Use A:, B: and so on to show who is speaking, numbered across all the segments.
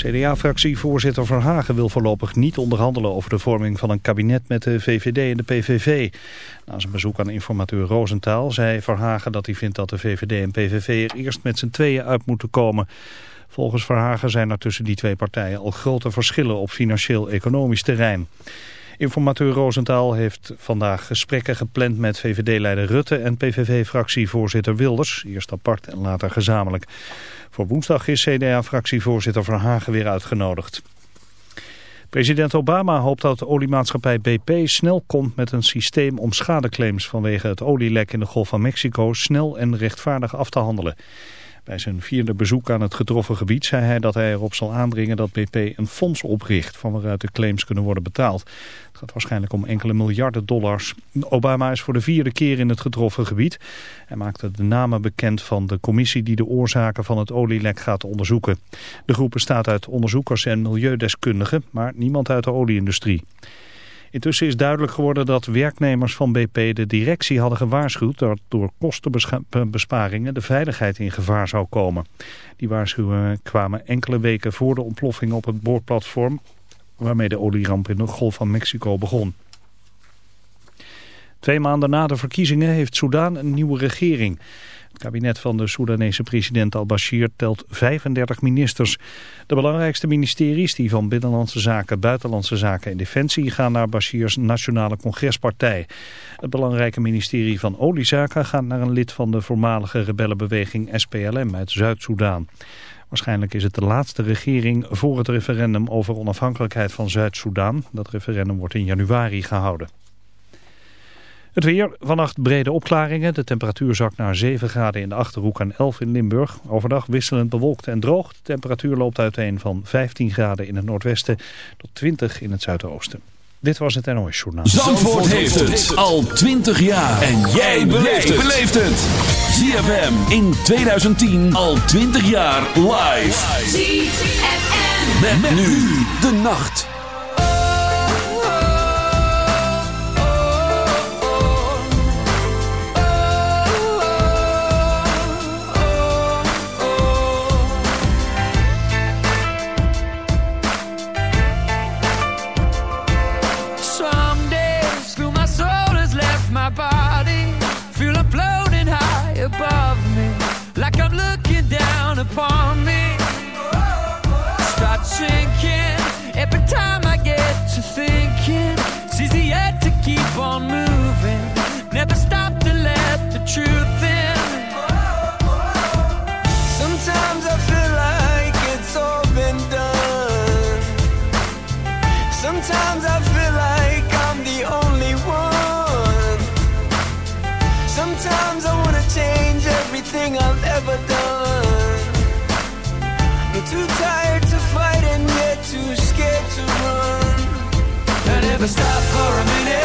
A: CDA-fractievoorzitter Verhagen wil voorlopig niet onderhandelen over de vorming van een kabinet met de VVD en de PVV. Na zijn bezoek aan informateur Roosentaal zei Verhagen dat hij vindt dat de VVD en PVV er eerst met z'n tweeën uit moeten komen. Volgens Verhagen zijn er tussen die twee partijen al grote verschillen op financieel-economisch terrein. Informateur Roosentaal heeft vandaag gesprekken gepland met VVD-leider Rutte en PVV-fractievoorzitter Wilders, eerst apart en later gezamenlijk. Voor woensdag is CDA-fractievoorzitter Verhagen weer uitgenodigd. President Obama hoopt dat de oliemaatschappij BP snel komt met een systeem om schadeclaims vanwege het olielek in de Golf van Mexico snel en rechtvaardig af te handelen. Bij zijn vierde bezoek aan het getroffen gebied zei hij dat hij erop zal aandringen dat BP een fonds opricht van waaruit de claims kunnen worden betaald. Het gaat waarschijnlijk om enkele miljarden dollars. Obama is voor de vierde keer in het getroffen gebied. Hij maakte de namen bekend van de commissie die de oorzaken van het olielek gaat onderzoeken. De groep bestaat uit onderzoekers en milieudeskundigen, maar niemand uit de olieindustrie. Intussen is duidelijk geworden dat werknemers van BP de directie hadden gewaarschuwd dat door kostenbesparingen de veiligheid in gevaar zou komen. Die waarschuwingen kwamen enkele weken voor de ontploffing op het boorplatform waarmee de olieramp in de Golf van Mexico begon. Twee maanden na de verkiezingen heeft Soudaan een nieuwe regering. Het kabinet van de Soedanese president al-Bashir telt 35 ministers. De belangrijkste ministeries, die van Binnenlandse Zaken, Buitenlandse Zaken en Defensie, gaan naar Bashirs Nationale Congrespartij. Het belangrijke ministerie van Oliezaken gaat naar een lid van de voormalige rebellenbeweging SPLM uit Zuid-Soedan. Waarschijnlijk is het de laatste regering voor het referendum over onafhankelijkheid van Zuid-Soedan. Dat referendum wordt in januari gehouden. Het weer, vannacht brede opklaringen. De temperatuur zakt naar 7 graden in de Achterhoek en 11 in Limburg. Overdag wisselend bewolkt en droog. De temperatuur loopt uiteen van 15 graden in het noordwesten tot 20 in het zuidoosten. Dit was het NOS Journaal.
B: Zandvoort heeft het al 20 jaar. En jij beleeft het. ZFM in 2010 al 20 jaar live.
C: ZFM.
B: Met, nu de nacht.
D: Never stop for a minute.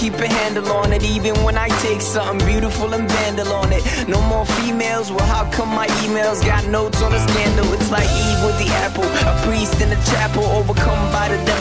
E: Keep a handle on it. Even when I take something beautiful and vandal on it. No more females. Well, how come my emails got notes on a scandal? It's like Eve with the apple. A priest in the chapel, overcome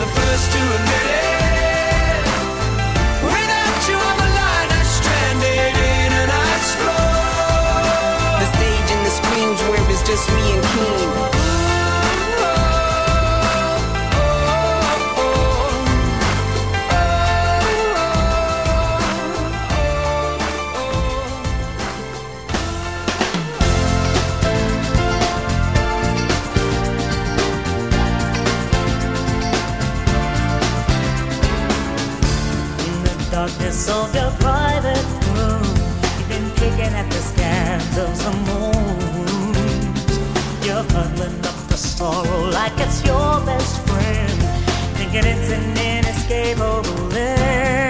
B: the first to admit it. Without you stranded in an ice floor.
E: the stage and the where it's just me and King.
F: Like it's your best friend, thinking it's an inescapable end.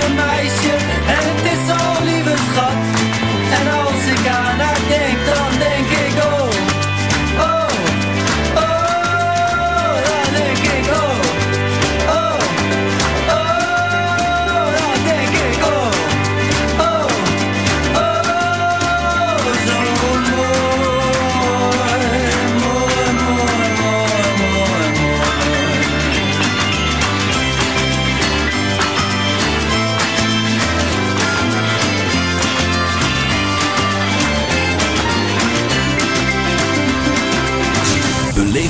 G: een meisje en het is zo'n lieve schat. En als ik aan haar denk, dan denk ik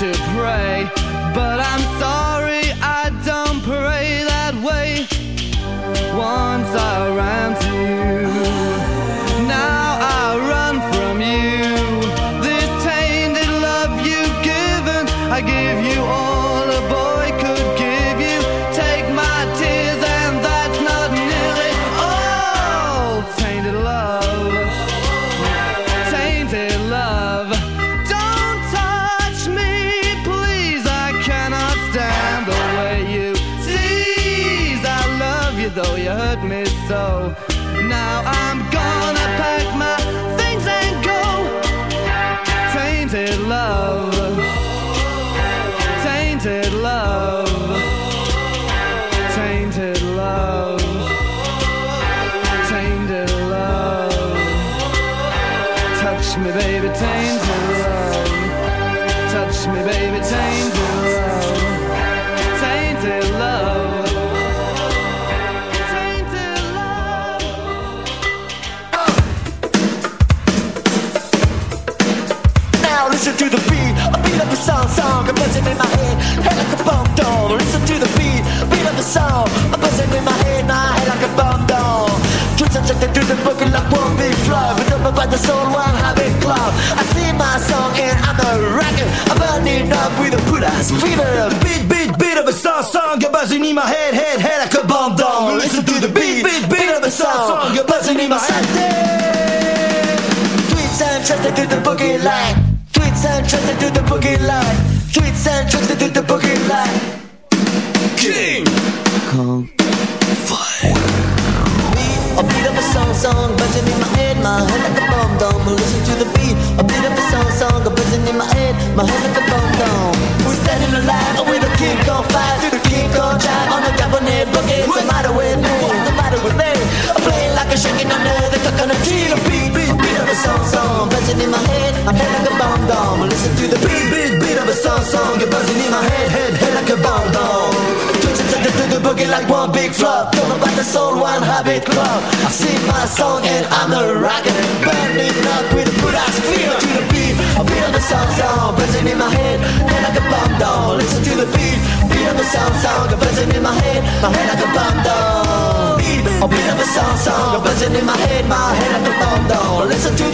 B: to pray. But I'm sorry, me,
D: baby,
H: tame this fever Beat, beat, beat of a song, song. You're buzzing in my head, head, head like a bomb down Listen to the beat, beat, beat of a song, song. You're buzzing in my head. Tweets and trends, I do the boogie line. Tweets and trends, I do the boogie line. One Habit Club. I sing my song and I'm a rocker. Burning up with a good feel to the beat. I feel the sound sound buzzing in my head. head like a bomb down. Listen to the beat. Feel the sound sound buzzing in my head. My head like a bomb down. Beat. A bit of a sound sound buzzing in my head. My head like a bomb down. Listen to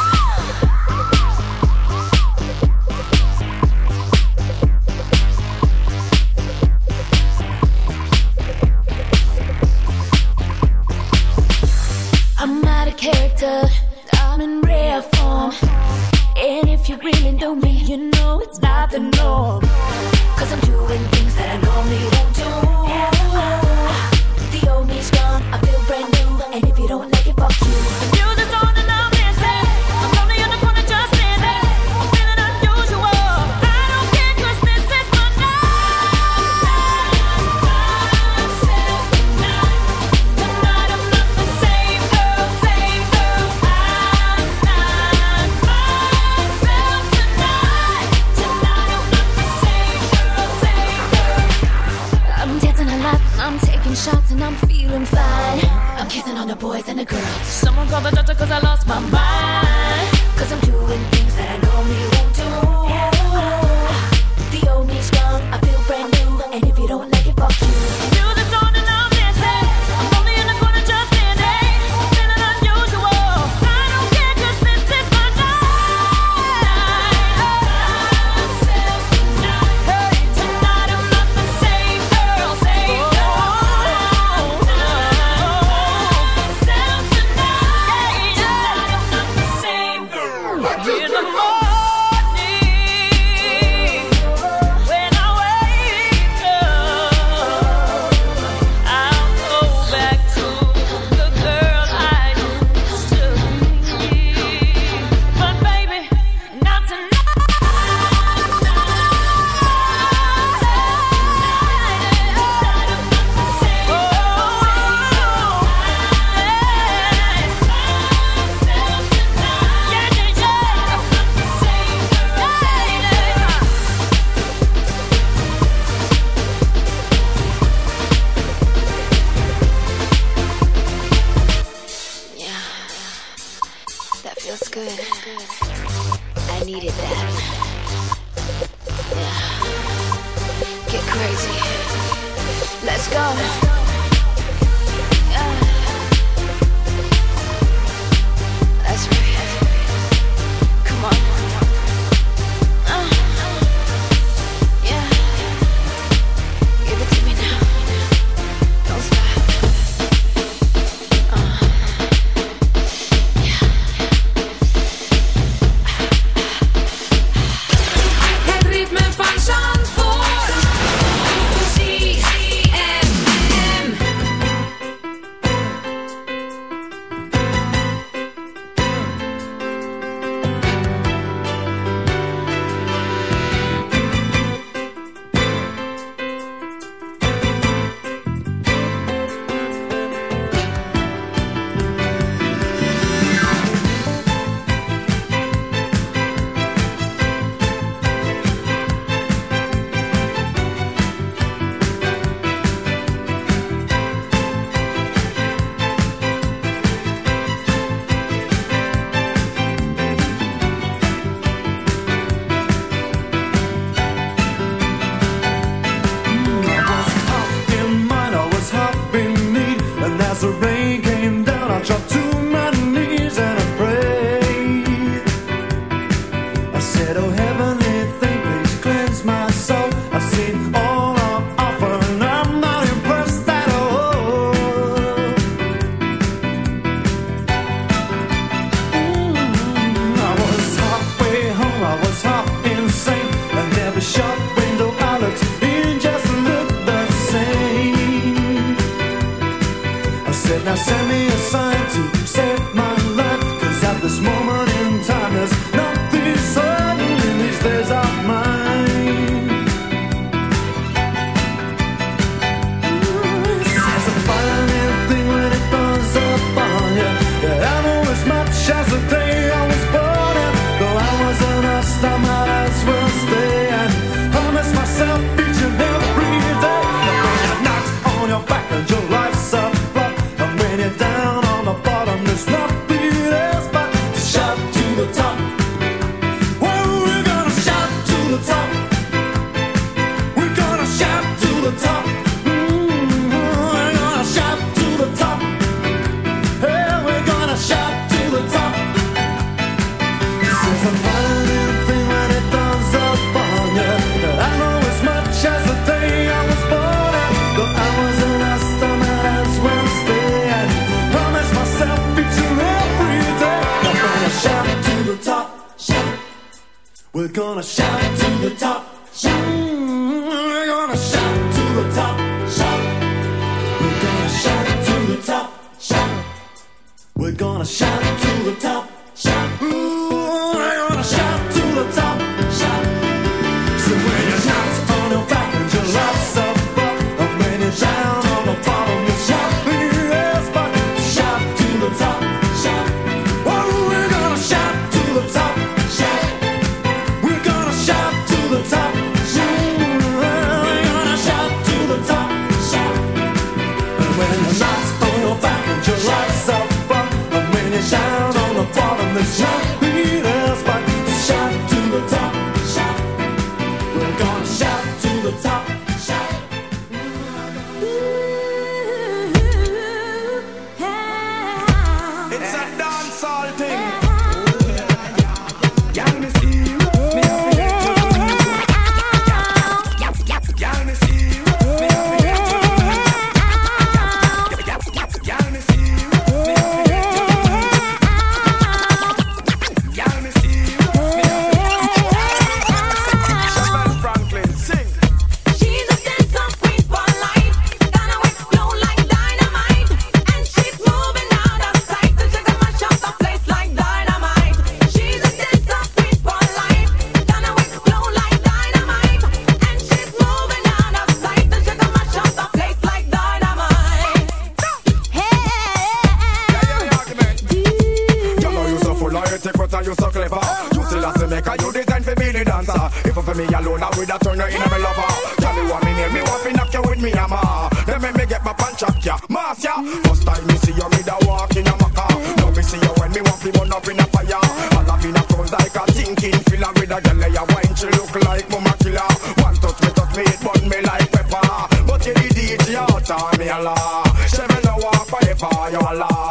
H: your
I: law.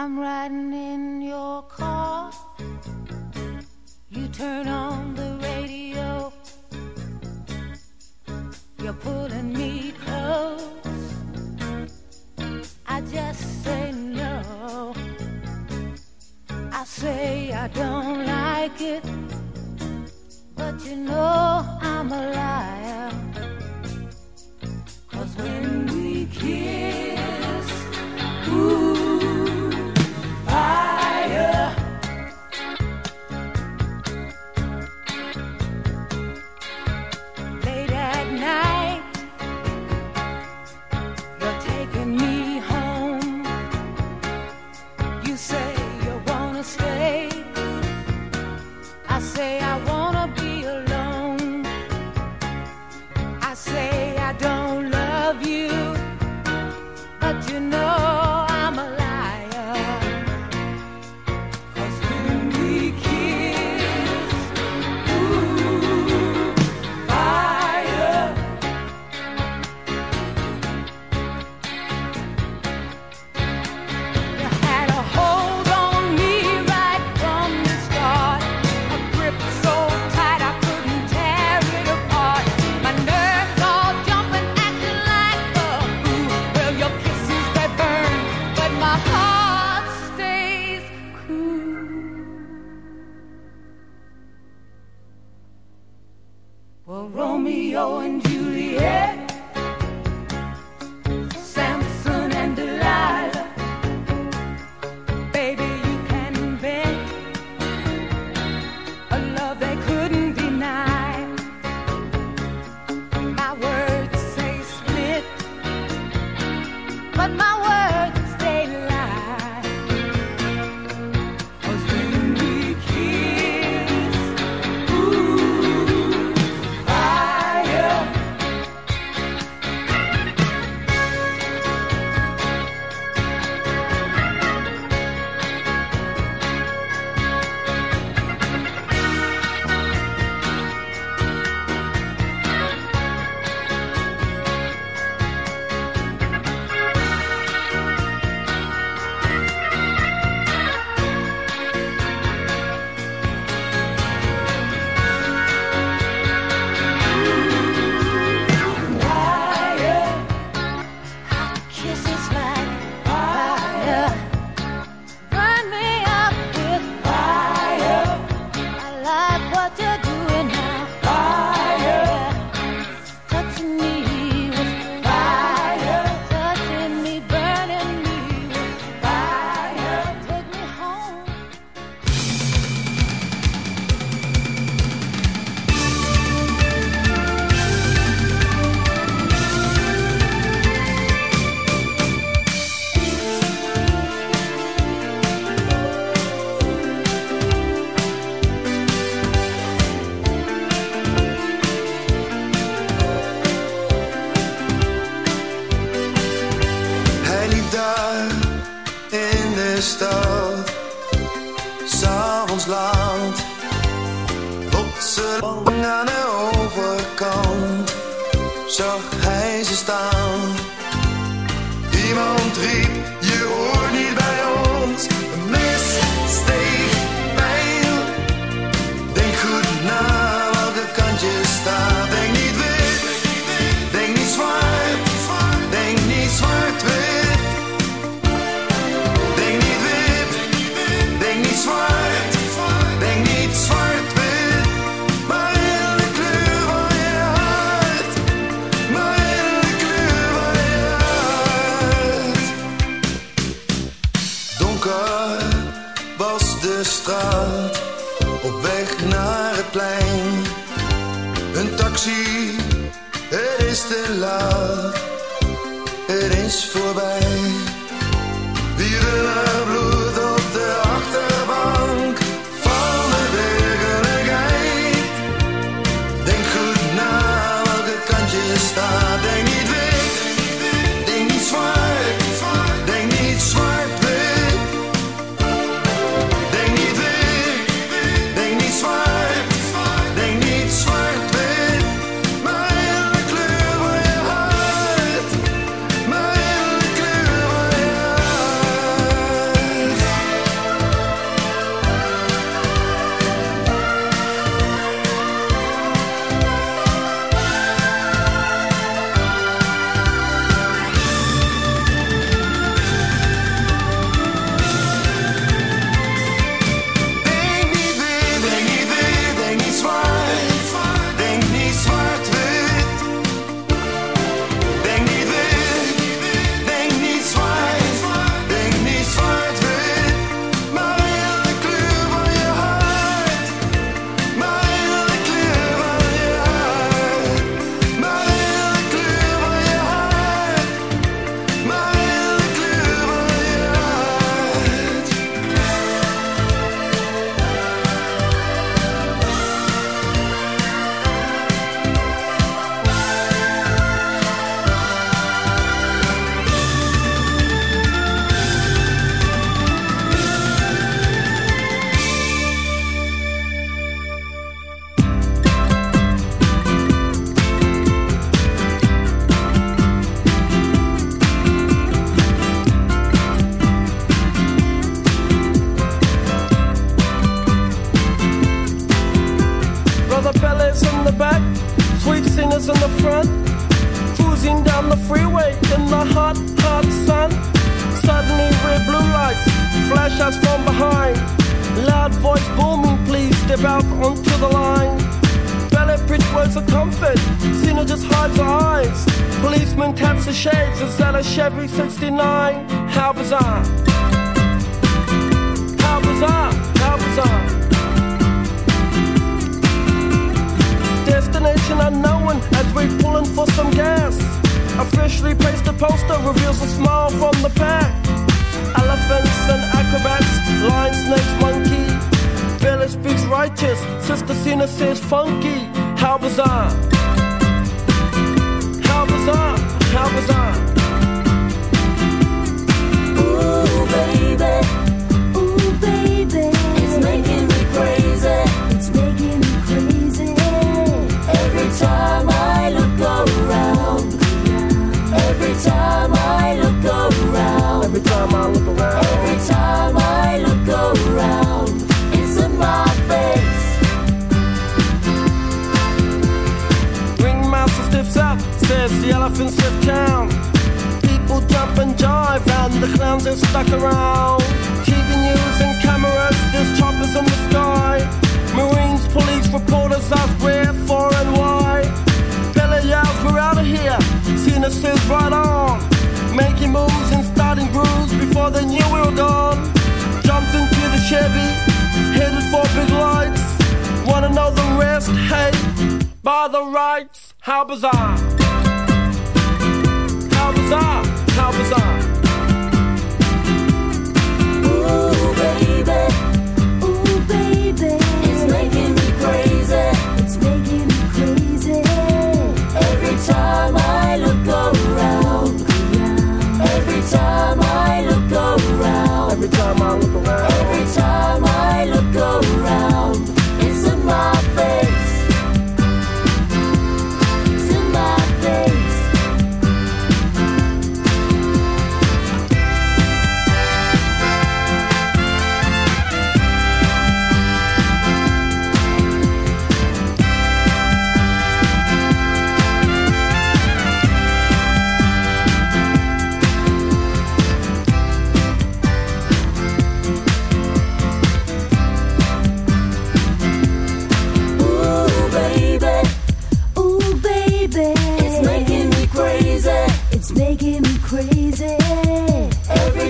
F: I'm riding in your car. You turn on. Romeo and Juliet.
J: De stad, s'avonds laat. Plotseling aan de overkant